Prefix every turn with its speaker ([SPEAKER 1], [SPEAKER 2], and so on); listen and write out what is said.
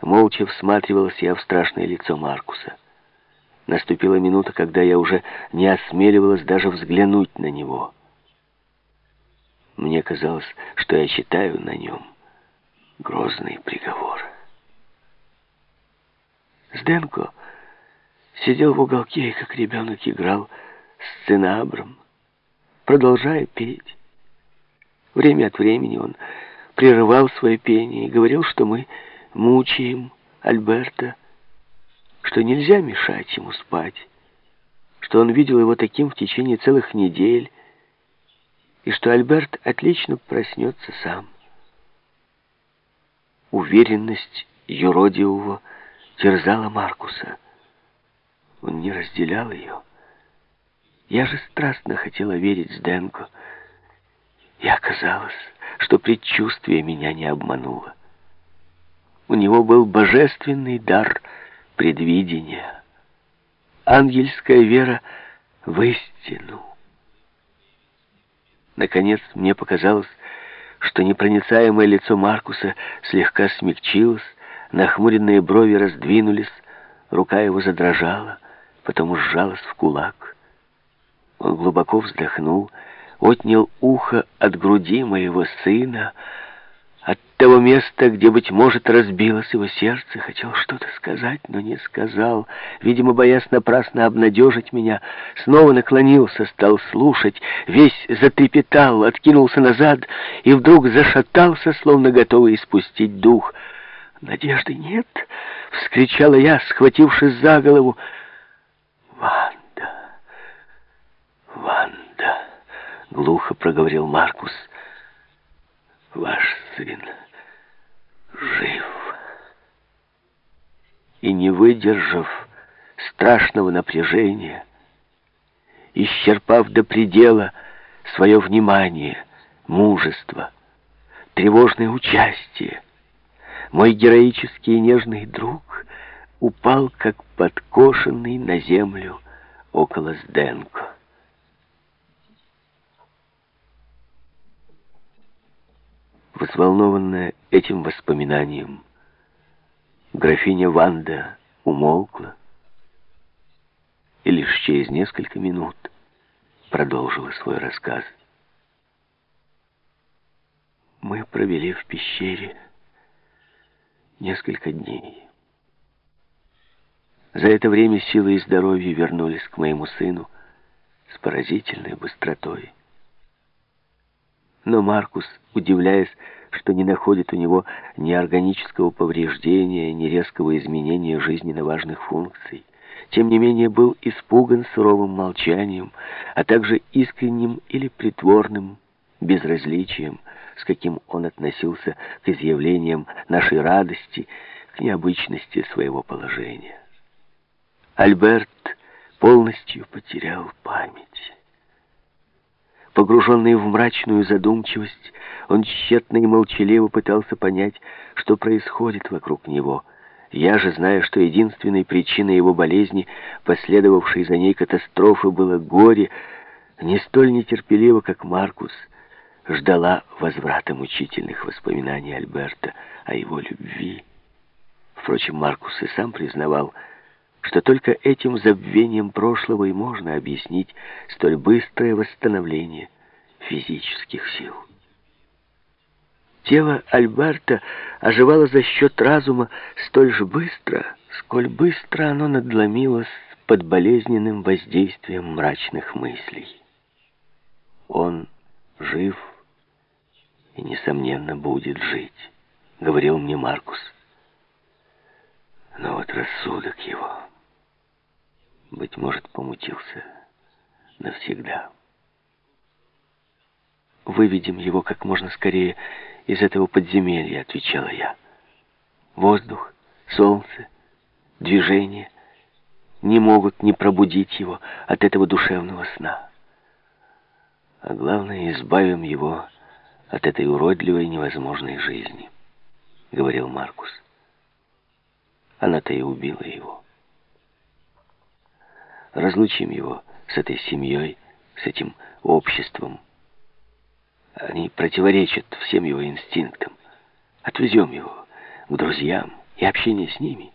[SPEAKER 1] Молча всматривалась я в страшное лицо Маркуса. Наступила минута, когда я уже не осмеливалась даже взглянуть на него. Мне казалось, что я читаю на нем грозный приговор. Сденко сидел в уголке и, как ребенок, играл с цинабром, продолжая петь. Время от времени он прерывал свое пение и говорил, что мы мучаем Альберта, что нельзя мешать ему спать, что он видел его таким в течение целых недель, и что Альберт отлично проснется сам. Уверенность юродивого терзала Маркуса. Он не разделял ее. Я же страстно хотела верить Сденко, и оказалось, что предчувствие меня не обмануло. У него был божественный дар предвидения, ангельская вера в истину. Наконец мне показалось, что непроницаемое лицо Маркуса слегка смягчилось, нахмуренные брови раздвинулись, рука его задрожала, потом сжалась в кулак. Он глубоко вздохнул, отнял ухо от груди моего сына, того места, где, быть может, разбилось его сердце, хотел что-то сказать, но не сказал. Видимо, боясь напрасно обнадежить меня, снова наклонился, стал слушать, весь затрепетал, откинулся назад и вдруг зашатался, словно готовый испустить дух. «Надежды нет!» — вскричала я, схватившись за голову. «Ванда! Ванда!» — глухо проговорил Маркус. «Ваш сын жив!» И не выдержав страшного напряжения, исчерпав до предела свое внимание, мужество, тревожное участие, мой героический и нежный друг упал, как подкошенный на землю около Сденко. Взволнованная этим воспоминанием, графиня Ванда умолкла и лишь через несколько минут продолжила свой рассказ. Мы провели в пещере несколько дней. За это время силы и здоровье вернулись к моему сыну с поразительной быстротой. Но Маркус, удивляясь, что не находит у него ни органического повреждения, ни резкого изменения жизненно важных функций, тем не менее был испуган суровым молчанием, а также искренним или притворным безразличием, с каким он относился к изъявлениям нашей радости, к необычности своего положения. Альберт полностью потерял память. Погруженный в мрачную задумчивость, он тщетно и молчаливо пытался понять, что происходит вокруг него. Я же, зная, что единственной причиной его болезни, последовавшей за ней катастрофы, было горе, не столь нетерпеливо, как Маркус, ждала возврата мучительных воспоминаний Альберта о его любви. Впрочем, Маркус и сам признавал, что только этим забвением прошлого и можно объяснить столь быстрое восстановление физических сил. Тело Альберта оживало за счет разума столь же быстро, сколь быстро оно надломилось под болезненным воздействием мрачных мыслей. Он жив и, несомненно, будет жить, говорил мне Маркус. Но вот рассудок его быть может, помутился навсегда. «Выведем его как можно скорее из этого подземелья», — отвечала я. «Воздух, солнце, движение не могут не пробудить его от этого душевного сна. А главное, избавим его от этой уродливой невозможной жизни», — говорил Маркус. Она-то и убила его разлучим его с этой семьей, с этим обществом. Они противоречат всем его инстинктам. Отвезем его к друзьям и общение с ними